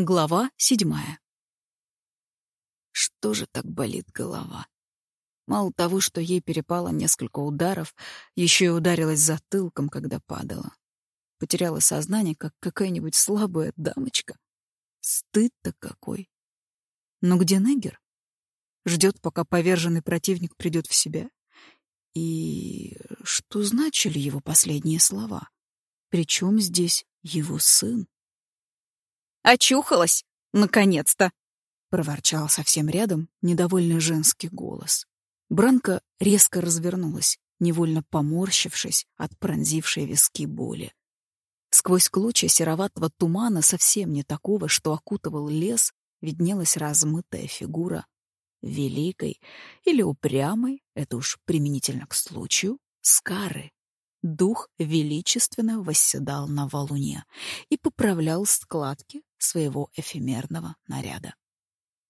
Глава седьмая. Что же так болит голова? Мало того, что ей перепало несколько ударов, еще и ударилась затылком, когда падала. Потеряла сознание, как какая-нибудь слабая дамочка. Стыд-то какой. Но где Негер? Ждет, пока поверженный противник придет в себя. И что значили его последние слова? Причем здесь его сын? Очухалась, наконец-то!» — проворчал совсем рядом недовольный женский голос. Бранка резко развернулась, невольно поморщившись от пронзившей виски боли. Сквозь клочья сероватого тумана, совсем не такого, что окутывал лес, виднелась размытая фигура великой или упрямой, это уж применительно к случаю, Скары. Дух величественно восседал на валуне и поправлял складки своего эфемерного наряда.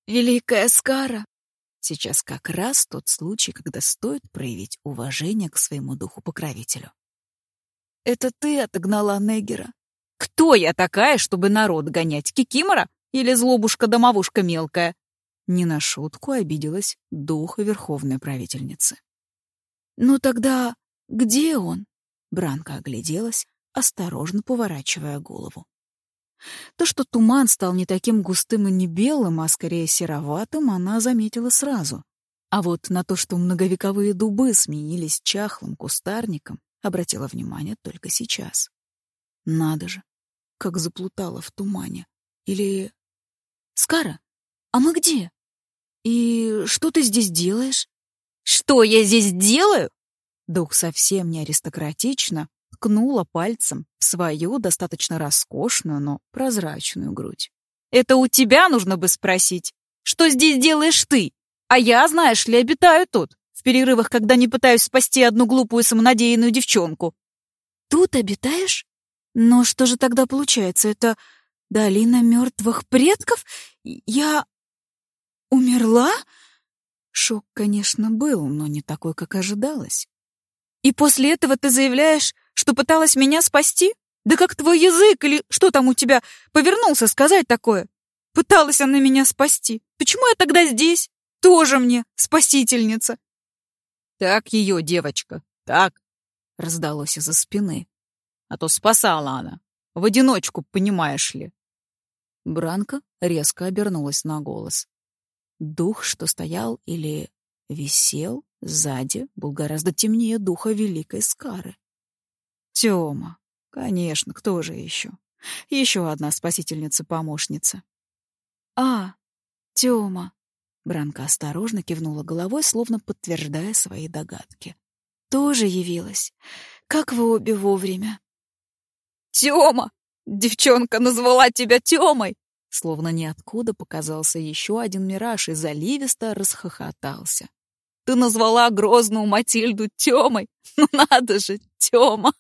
«Великая Скара!» Сейчас как раз тот случай, когда стоит проявить уважение к своему духу-покровителю. «Это ты отогнала Негера. Кто я такая, чтобы народ гонять? Кикимора или злобушка-домовушка мелкая?» Не на шутку обиделась дух верховной правительницы. «Ну тогда где он?» Бранка огляделась, осторожно поворачивая голову. То, что туман стал не таким густым и не белым, а скорее сероватым, она заметила сразу. А вот на то, что многовековые дубы сменились чахлым кустарником, обратила внимание только сейчас. Надо же, как заплутала в тумане. Или... Скара, а мы где? И что ты здесь делаешь? Что я здесь делаю? Дух совсем не аристократично ткнула пальцем в свою достаточно роскошную, но прозрачную грудь. «Это у тебя нужно бы спросить. Что здесь делаешь ты? А я, знаешь ли, обитаю тут, в перерывах, когда не пытаюсь спасти одну глупую самонадеянную девчонку». «Тут обитаешь? Но что же тогда получается? Это долина мертвых предков? Я умерла?» Шок, конечно, был, но не такой, как ожидалось. И после этого ты заявляешь, что пыталась меня спасти? Да как твой язык или что там у тебя повернулся сказать такое? Пыталась она меня спасти. Почему я тогда здесь? Тоже мне спасительница. Так ее, девочка, так, раздалось из-за спины. А то спасала она. В одиночку, понимаешь ли. Бранка резко обернулась на голос. Дух, что стоял или висел, Сзади был гораздо темнее духа великой Скары. Тёма. Конечно, кто же еще? Еще одна спасительница-помощница. А, Тёма. Бранка осторожно кивнула головой, словно подтверждая свои догадки. Тоже явилась. Как вы обе вовремя. Тёма! Девчонка назвала тебя Тёмой! Словно ниоткуда показался еще один мираж и заливисто расхохотался. Ты назвала грозную Матильду Тёмой. Ну надо же, Тёма.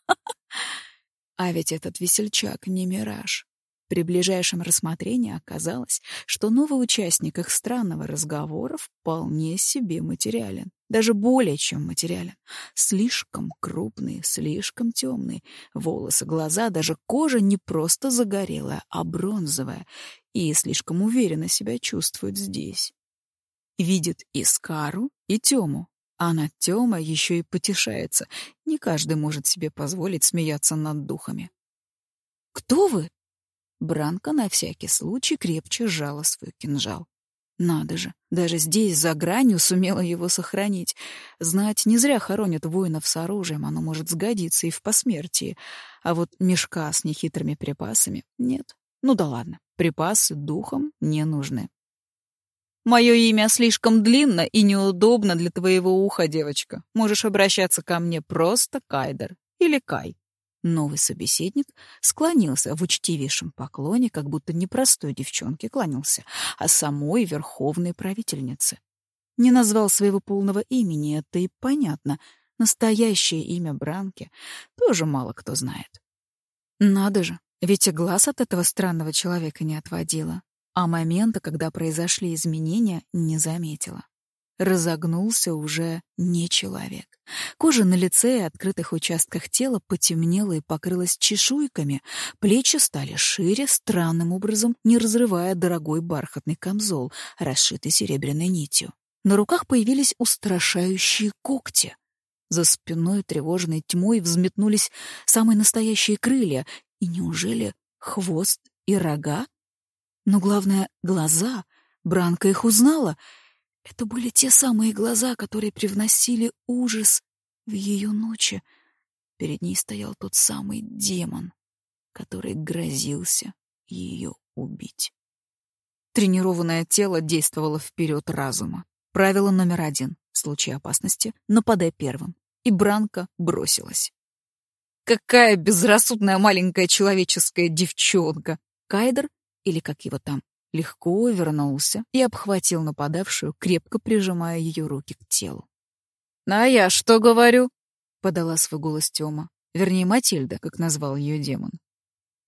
А ведь этот весельчак не мираж. При ближайшем рассмотрении оказалось, что новый участник их странного разговора вполне себе материален. Даже более чем материален. Слишком крупный, слишком темный. Волосы, глаза, даже кожа не просто загорелая, а бронзовая. И слишком уверенно себя чувствует здесь. Видит и Скару, и Тему. А над Тёма еще и потешается. Не каждый может себе позволить смеяться над духами. «Кто вы?» Бранка на всякий случай крепче сжала свой кинжал. Надо же, даже здесь, за гранью, сумела его сохранить. Знать, не зря хоронят воинов с оружием, оно может сгодиться и в посмертии. А вот мешка с нехитрыми припасами — нет. Ну да ладно, припасы духом не нужны. Мое имя слишком длинно и неудобно для твоего уха, девочка. Можешь обращаться ко мне просто Кайдер или Кай. Новый собеседник склонился в учтивейшем поклоне, как будто не простой девчонке кланялся, а самой верховной правительнице. Не назвал своего полного имени, это и понятно. Настоящее имя Бранки тоже мало кто знает. Надо же, ведь и глаз от этого странного человека не отводила а момента, когда произошли изменения, не заметила. разогнулся уже не человек. Кожа на лице и открытых участках тела потемнела и покрылась чешуйками, плечи стали шире, странным образом не разрывая дорогой бархатный камзол, расшитый серебряной нитью. На руках появились устрашающие когти. За спиной тревожной тьмой взметнулись самые настоящие крылья. И неужели хвост и рога? Но главное — глаза. Бранка их узнала — это были те самые глаза, которые привносили ужас в ее ночи. Перед ней стоял тот самый демон, который грозился ее убить. Тренированное тело действовало вперед разума. Правило номер один. В случае опасности нападай первым. И Бранка бросилась. Какая безрассудная маленькая человеческая девчонка! Кайдер, или как его там, легко вернулся и обхватил нападавшую, крепко прижимая ее руки к телу. «А я что говорю?» — подала свой голос Тёма. Вернее, Матильда, как назвал ее демон.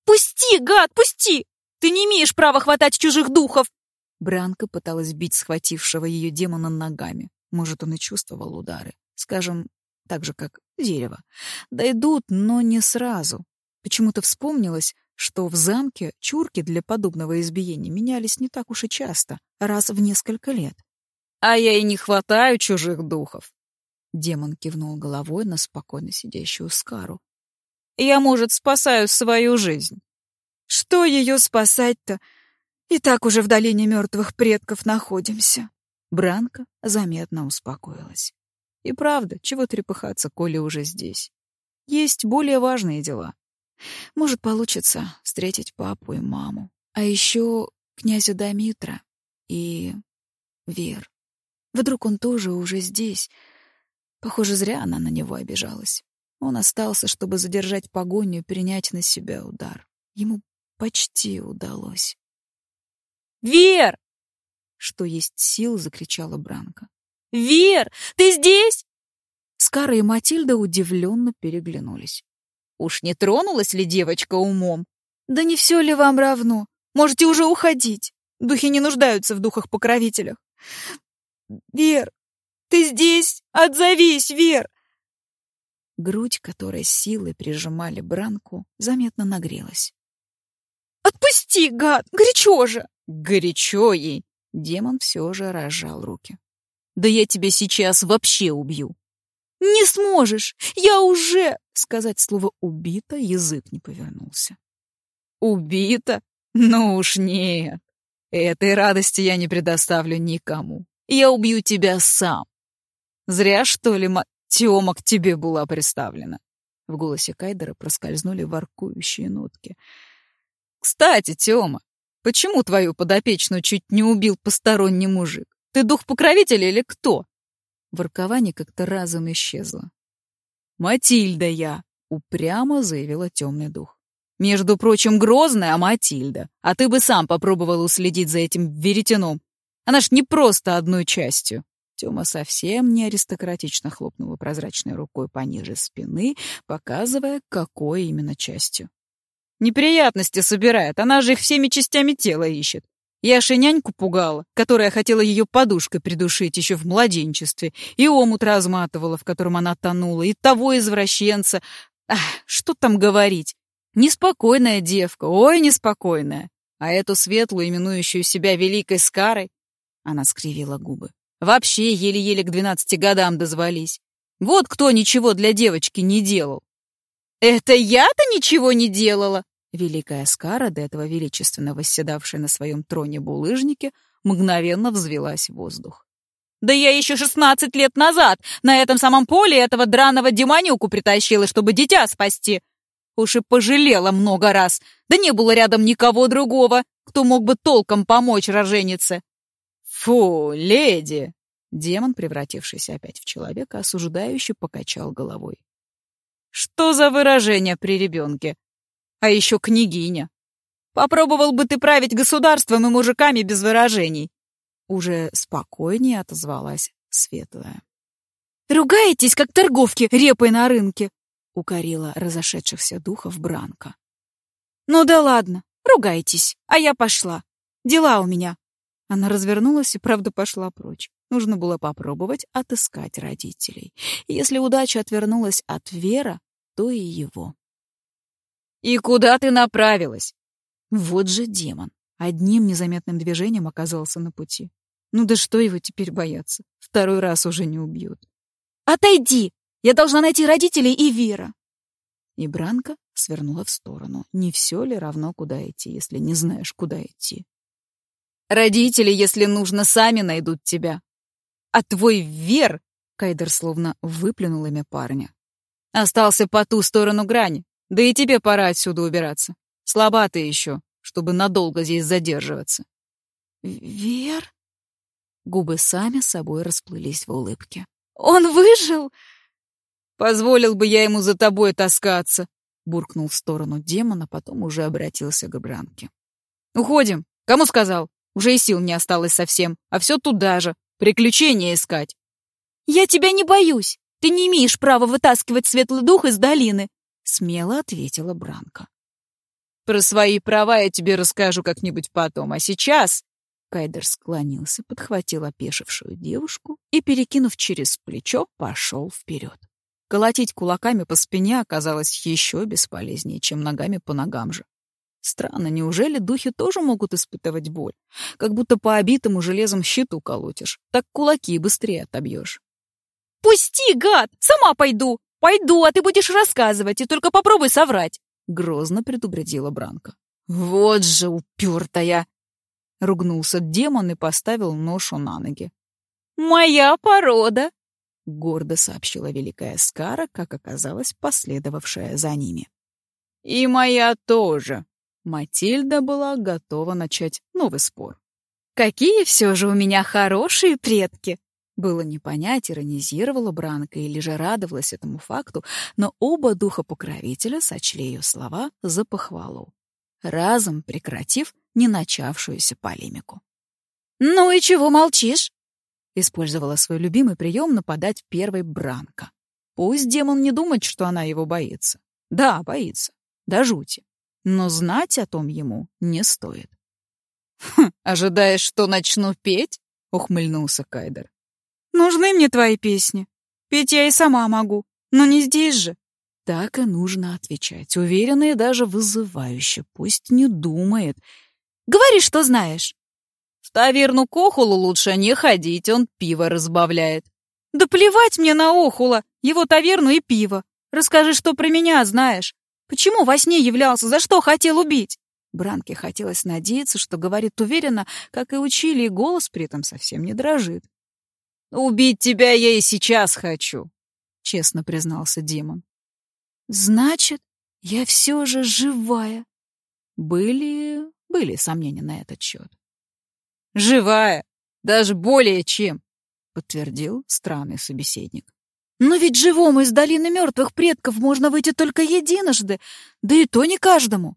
«Пусти, гад, пусти! Ты не имеешь права хватать чужих духов!» Бранка пыталась бить схватившего ее демона ногами. Может, он и чувствовал удары. Скажем, так же, как дерево. Дойдут, но не сразу. Почему-то вспомнилось, что в замке чурки для подобного избиения менялись не так уж и часто, раз в несколько лет. «А я и не хватаю чужих духов!» Демон кивнул головой на спокойно сидящую Скару. «Я, может, спасаю свою жизнь». «Что ее спасать-то? И так уже в долине мертвых предков находимся». Бранка заметно успокоилась. И правда, чего трепыхаться, коли уже здесь? Есть более важные дела. Может, получится встретить папу и маму. А еще князя Дамитра и Вер. Вдруг он тоже уже здесь. Похоже, зря она на него обижалась. Он остался, чтобы задержать погоню и принять на себя удар. Ему почти удалось. «Вер!» Что есть сил, закричала Бранка. «Вер, ты здесь?» Скара и Матильда удивленно переглянулись. Уж не тронулась ли девочка умом? Да не все ли вам равно? Можете уже уходить. Духи не нуждаются в духах-покровителях. Вер, ты здесь? Отзовись, Вер! Грудь, которой силой прижимали Бранку, заметно нагрелась. «Отпусти, гад! Горячо же!» «Горячо ей!» Демон все же разжал руки. «Да я тебя сейчас вообще убью!» «Не сможешь! Я уже...» Сказать слово «убито» язык не повернулся. «Убито? Ну уж нет. Этой радости я не предоставлю никому. Я убью тебя сам. Зря, что ли, ма... К тебе была представлена». В голосе Кайдера проскользнули воркующие нотки. «Кстати, Тёма, почему твою подопечную чуть не убил посторонний мужик? Ты дух-покровитель или кто?» Воркование как-то разом исчезло. «Матильда я!» — упрямо заявила темный дух. «Между прочим, грозная Матильда, а ты бы сам попробовал уследить за этим веретеном. Она ж не просто одной частью». Тёма совсем не аристократично хлопнула прозрачной рукой пониже спины, показывая, какой именно частью. «Неприятности собирает, она же их всеми частями тела ищет. Я же пугала, которая хотела ее подушкой придушить еще в младенчестве, и омут разматывала, в котором она тонула, и того извращенца. Ах, что там говорить? Неспокойная девка, ой, неспокойная. А эту светлую, именующую себя великой Скарой, она скривила губы, вообще еле-еле к двенадцати годам дозвались. Вот кто ничего для девочки не делал. «Это я-то ничего не делала!» Великая Скара, до этого величественно восседавшая на своем троне булыжнике, мгновенно взвелась в воздух. «Да я еще шестнадцать лет назад на этом самом поле этого драного демонюку притащила, чтобы дитя спасти. Уж и пожалела много раз, да не было рядом никого другого, кто мог бы толком помочь роженице». «Фу, леди!» Демон, превратившийся опять в человека, осуждающе покачал головой. «Что за выражение при ребенке? А еще княгиня. Попробовал бы ты править государством и мужиками без выражений. Уже спокойнее отозвалась Светлая. «Ругаетесь, как торговки репой на рынке!» — укорила разошедшихся духов Бранка. «Ну да ладно, ругайтесь, а я пошла. Дела у меня». Она развернулась и, правда, пошла прочь. Нужно было попробовать отыскать родителей. Если удача отвернулась от Вера, то и его. «И куда ты направилась?» Вот же демон. Одним незаметным движением оказался на пути. Ну да что его теперь бояться? Второй раз уже не убьют. «Отойди! Я должна найти родителей и Вера!» И Бранка свернула в сторону. Не все ли равно, куда идти, если не знаешь, куда идти? «Родители, если нужно, сами найдут тебя. А твой Вер...» Кайдер словно выплюнул имя парня. «Остался по ту сторону грани. Да и тебе пора отсюда убираться. Слаба ты еще, чтобы надолго здесь задерживаться». «Вер?» Губы сами собой расплылись в улыбке. «Он выжил?» «Позволил бы я ему за тобой таскаться», — буркнул в сторону демона, потом уже обратился к Бранке. «Уходим. Кому сказал? Уже и сил не осталось совсем. А все туда же. Приключения искать». «Я тебя не боюсь. Ты не имеешь права вытаскивать светлый дух из долины», — смело ответила Бранка. «Про свои права я тебе расскажу как-нибудь потом. А сейчас...» Кайдер склонился, подхватил опешившую девушку и, перекинув через плечо, пошел вперед. Колотить кулаками по спине оказалось еще бесполезнее, чем ногами по ногам же. Странно, неужели духи тоже могут испытывать боль? Как будто по обитому железом щиту колотишь. Так кулаки быстрее отобьешь. «Пусти, гад! Сама пойду! Пойду, а ты будешь рассказывать, и только попробуй соврать!» Грозно предупредила Бранка. «Вот же упертая!» Ругнулся демон и поставил ношу на ноги. «Моя порода!» — гордо сообщила великая Скара, как оказалось, последовавшая за ними. «И моя тоже!» Матильда была готова начать новый спор. «Какие все же у меня хорошие предки!» Было не понять, иронизировала Бранка или же радовалась этому факту, но оба духа-покровителя сочли ее слова за похвалу, разом прекратив не начавшуюся полемику. «Ну и чего молчишь?» Использовала свой любимый прием нападать первой Бранка. Пусть демон не думает, что она его боится. Да, боится. До жути. Но знать о том ему не стоит. «Хм, ожидаешь, что начну петь?» — ухмыльнулся Кайдер. «Нужны мне твои песни. Петь я и сама могу, но не здесь же». Так и нужно отвечать, уверенно и даже вызывающе. Пусть не думает. «Говори, что знаешь». В таверну к Охулу лучше не ходить, он пиво разбавляет. Да плевать мне на Охула, его таверну и пиво. Расскажи, что про меня знаешь. Почему во сне являлся, за что хотел убить? Бранке хотелось надеяться, что говорит уверенно, как и учили, и голос при этом совсем не дрожит. «Убить тебя я и сейчас хочу», — честно признался демон. «Значит, я все же живая». Были... были сомнения на этот счет. «Живая! Даже более чем!» — подтвердил странный собеседник. «Но ведь живому из долины мертвых предков можно выйти только единожды, да и то не каждому».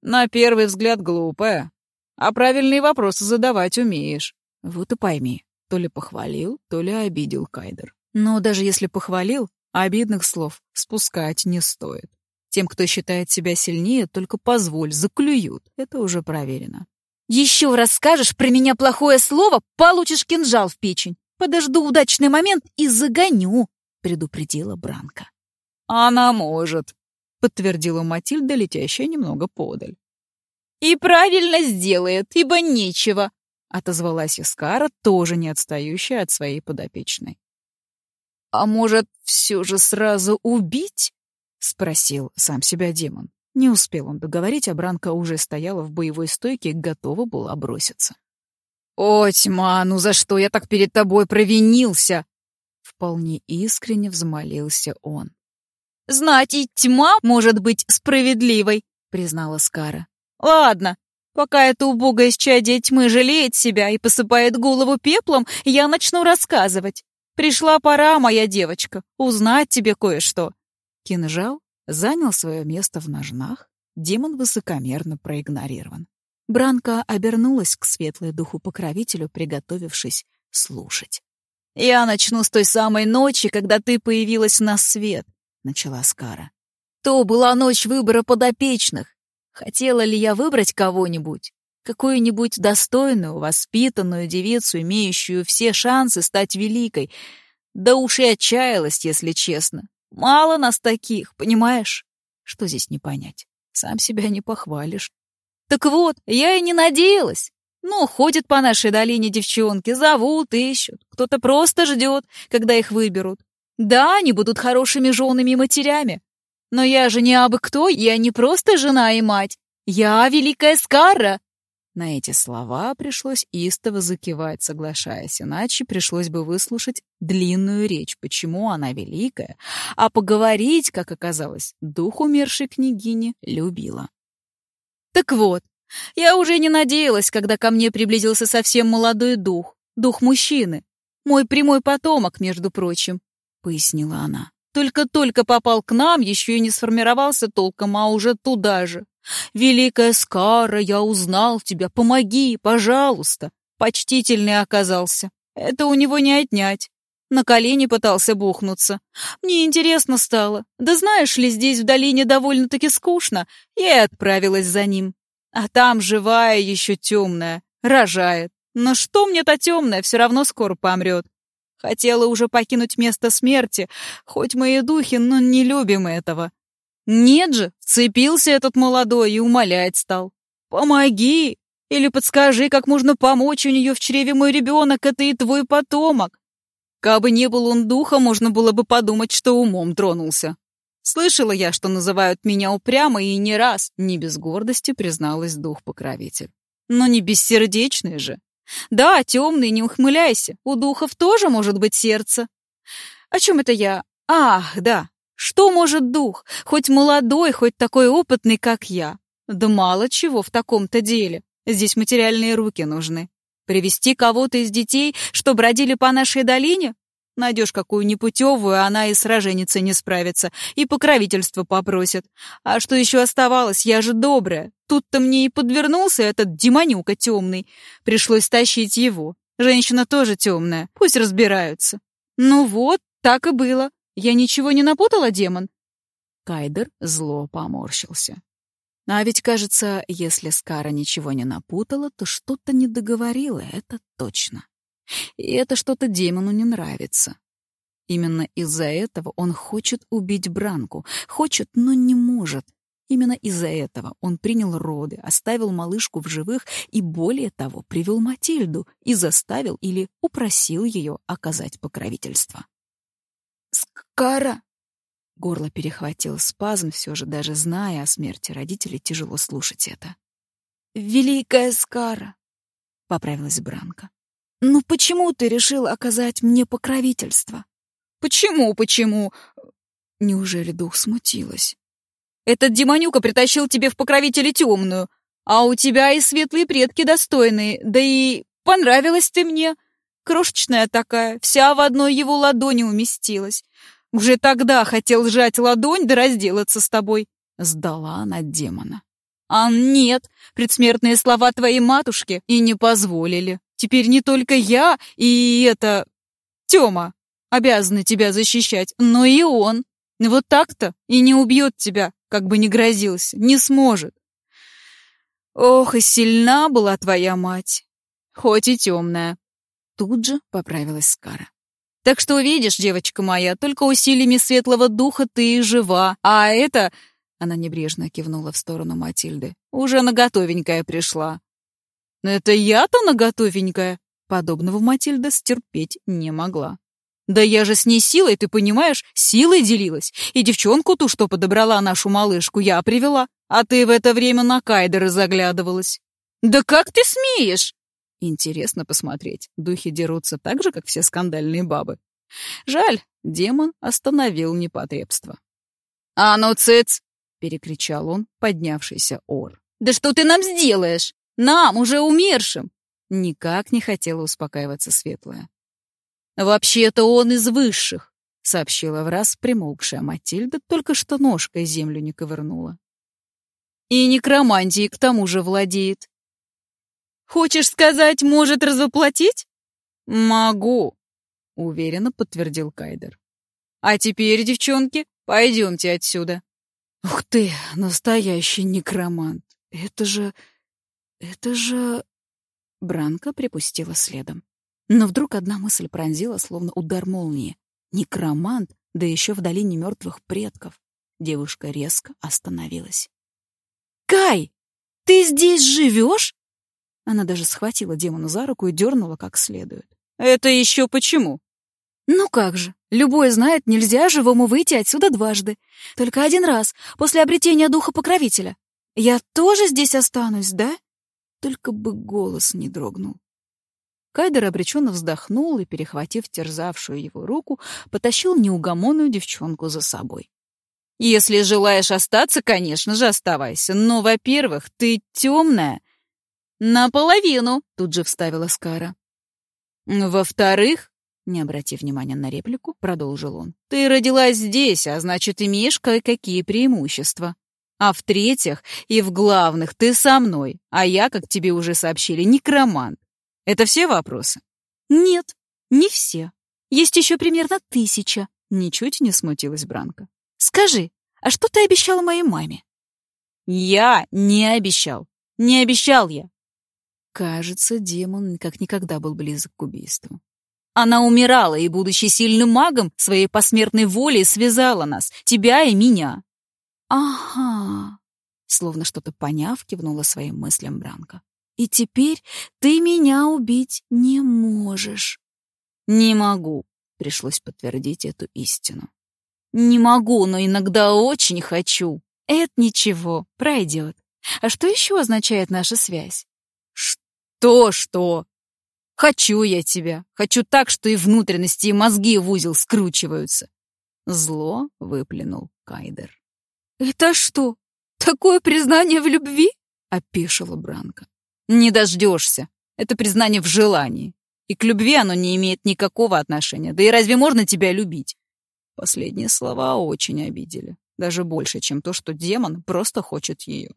«На первый взгляд глупая, а правильные вопросы задавать умеешь». «Вот и пойми, то ли похвалил, то ли обидел Кайдер. Но даже если похвалил, обидных слов спускать не стоит. Тем, кто считает себя сильнее, только позволь, заклюют. Это уже проверено. Еще раз скажешь про меня плохое слово, получишь кинжал в печень. Подожду удачный момент и загоню, предупредила Бранка. Она может, подтвердила Матильда, летящая немного подаль. И правильно сделает, ибо нечего, отозвалась Искара, тоже не отстающая от своей подопечной. А может, все же сразу убить? спросил сам себя демон. Не успел он договорить, а Бранка уже стояла в боевой стойке и готова была броситься. «О, тьма, ну за что я так перед тобой провинился?» Вполне искренне взмолился он. «Знать и тьма может быть справедливой», — признала Скара. «Ладно, пока эта убогая исчадие тьмы жалеет себя и посыпает голову пеплом, я начну рассказывать. Пришла пора, моя девочка, узнать тебе кое-что». Кинжал занял свое место в ножнах, демон высокомерно проигнорирован. Бранка обернулась к светлой духу-покровителю, приготовившись слушать. «Я начну с той самой ночи, когда ты появилась на свет», — начала Скара. «То была ночь выбора подопечных. Хотела ли я выбрать кого-нибудь? какую-нибудь достойную, воспитанную девицу, имеющую все шансы стать великой. Да уж и отчаялась, если честно. Мало нас таких, понимаешь? Что здесь не понять? Сам себя не похвалишь. Так вот, я и не надеялась. Ну, ходят по нашей долине девчонки, зовут, ищут. Кто-то просто ждет, когда их выберут. Да, они будут хорошими женами и матерями. Но я же не абы кто, я не просто жена и мать. Я великая Скара. На эти слова пришлось истово закивать, соглашаясь, иначе пришлось бы выслушать длинную речь, почему она великая, а поговорить, как оказалось, дух умершей княгини любила. Так вот, я уже не надеялась, когда ко мне приблизился совсем молодой дух, дух мужчины. Мой прямой потомок, между прочим, — пояснила она. Только-только попал к нам, еще и не сформировался толком, а уже туда же. Великая Скара, я узнал тебя, помоги, пожалуйста. Почтительный оказался. Это у него не отнять. На колени пытался бухнуться. Мне интересно стало. Да знаешь ли, здесь в долине довольно-таки скучно. Я и отправилась за ним. А там живая еще темная, рожает. Но что мне та темная, все равно скоро помрет. Хотела уже покинуть место смерти, хоть мы и духи, но не любим этого. Нет же, вцепился этот молодой и умолять стал. «Помоги! Или подскажи, как можно помочь у нее в чреве мой ребенок, это и твой потомок!» Кабы не был он духа, можно было бы подумать, что умом тронулся. Слышала я, что называют меня упрямо, и не раз, не без гордости, призналась дух-покровитель. Но не бессердечный же. Да, темный, не ухмыляйся, у духов тоже может быть сердце. О чем это я? Ах, да. Что может дух, хоть молодой, хоть такой опытный, как я? Да мало чего в таком-то деле. Здесь материальные руки нужны. Привести кого-то из детей, что бродили по нашей долине? Найдешь какую непутевую, она и с не справится, и покровительство попросит. А что еще оставалось? Я же добрая. Тут-то мне и подвернулся этот демонюка темный. Пришлось тащить его. Женщина тоже темная, пусть разбираются. Ну вот, так и было. Я ничего не напутала, демон? Кайдер зло поморщился. А ведь, кажется, если Скара ничего не напутала, то что-то не договорила, это точно. И это что-то демону не нравится. Именно из-за этого он хочет убить Бранку. Хочет, но не может. Именно из-за этого он принял роды, оставил малышку в живых и, более того, привел Матильду и заставил или упросил ее оказать покровительство. «Скара!» Горло перехватил спазм, все же даже зная о смерти родителей, тяжело слушать это. «Великая Скара!» — поправилась Бранка. «Ну почему ты решил оказать мне покровительство?» «Почему, почему?» Неужели дух смутилась? «Этот демонюка притащил тебе в покровители темную, а у тебя и светлые предки достойные, да и понравилась ты мне. Крошечная такая, вся в одной его ладони уместилась. Уже тогда хотел сжать ладонь да разделаться с тобой». Сдала она демона. «А нет, предсмертные слова твоей матушки и не позволили. Теперь не только я и это... Тёма обязаны тебя защищать, но и он. Вот так-то и не убьет тебя, как бы ни грозился, не сможет. Ох, и сильна была твоя мать, хоть и темная. Тут же поправилась Скара. Так что увидишь, девочка моя, только усилиями светлого духа ты и жива, а это... Она небрежно кивнула в сторону Матильды. Уже наготовенькая пришла. «Это я-то наготовенькая?» Подобного Матильда стерпеть не могла. «Да я же с ней силой, ты понимаешь, силой делилась. И девчонку ту, что подобрала нашу малышку, я привела. А ты в это время на Кайдера заглядывалась». «Да как ты смеешь?» Интересно посмотреть. Духи дерутся так же, как все скандальные бабы. Жаль, демон остановил непотребство. «А ну, цыц!» — перекричал он, поднявшийся ор. «Да что ты нам сделаешь?» Нам, уже умершим!» Никак не хотела успокаиваться Светлая. «Вообще-то он из высших», — сообщила в раз примолкшая Матильда, только что ножкой землю не ковырнула. «И некромантией к тому же владеет». «Хочешь сказать, может развоплотить?» «Могу», — уверенно подтвердил Кайдер. «А теперь, девчонки, пойдемте отсюда». «Ух ты, настоящий некромант! Это же Это же... Бранка припустила следом. Но вдруг одна мысль пронзила, словно удар молнии. Некромант, да еще в долине мертвых предков. Девушка резко остановилась. «Кай, ты здесь живешь?» Она даже схватила демона за руку и дернула как следует. «Это еще почему?» «Ну как же, любой знает, нельзя живому выйти отсюда дважды. Только один раз, после обретения духа покровителя. Я тоже здесь останусь, да?» Только бы голос не дрогнул. Кайдер обреченно вздохнул и, перехватив терзавшую его руку, потащил неугомонную девчонку за собой. «Если желаешь остаться, конечно же, оставайся. Но, во-первых, ты темная». «Наполовину», — тут же вставила Скара. «Во-вторых, не обратив внимания на реплику, продолжил он. «Ты родилась здесь, а значит, имеешь кое-какие преимущества. А в-третьих, и в главных, ты со мной, а я, как тебе уже сообщили, некромант. Это все вопросы? Нет, не все. Есть еще примерно тысяча. Ничуть не смутилась Бранка. Скажи, а что ты обещала моей маме? Я не обещал. Не обещал я. Кажется, демон как никогда был близок к убийству. Она умирала, и, будучи сильным магом, своей посмертной волей связала нас, тебя и меня. «Ага», — словно что-то поняв, кивнула своим мыслям Бранка. «И теперь ты меня убить не можешь». «Не могу», — пришлось подтвердить эту истину. «Не могу, но иногда очень хочу». «Это ничего, пройдет. А что еще означает наша связь?» «Что-что?» «Хочу я тебя. Хочу так, что и внутренности, и мозги в узел скручиваются». Зло выплюнул Кайдер. «Это что, такое признание в любви?» — опешила Бранка. «Не дождешься. Это признание в желании. И к любви оно не имеет никакого отношения. Да и разве можно тебя любить?» Последние слова очень обидели. Даже больше, чем то, что демон просто хочет ее.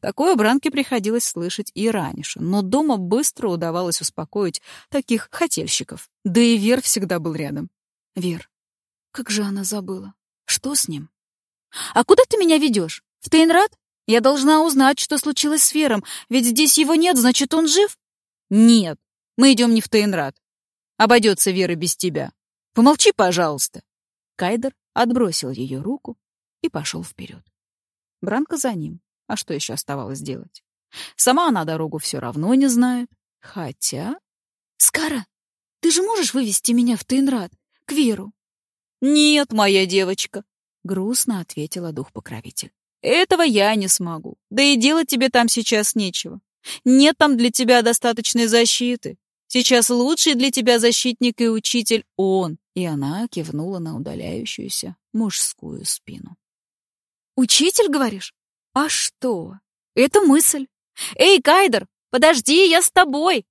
Такое Бранке приходилось слышать и раньше, но дома быстро удавалось успокоить таких хотельщиков. Да и Вер всегда был рядом. Вер, как же она забыла? Что с ним? «А куда ты меня ведешь? В Тейнрад? Я должна узнать, что случилось с Вером, ведь здесь его нет, значит, он жив?» «Нет, мы идем не в Тейнрад. Обойдется Вера без тебя. Помолчи, пожалуйста». Кайдер отбросил ее руку и пошел вперед. Бранка за ним. А что еще оставалось делать? Сама она дорогу все равно не знает. Хотя... «Скара, ты же можешь вывести меня в Тейнрад, к Веру?» «Нет, моя девочка», — грустно ответила дух-покровитель. «Этого я не смогу. Да и делать тебе там сейчас нечего. Нет там для тебя достаточной защиты. Сейчас лучший для тебя защитник и учитель он». И она кивнула на удаляющуюся мужскую спину. «Учитель, говоришь? А что? Это мысль. Эй, Кайдер, подожди, я с тобой!»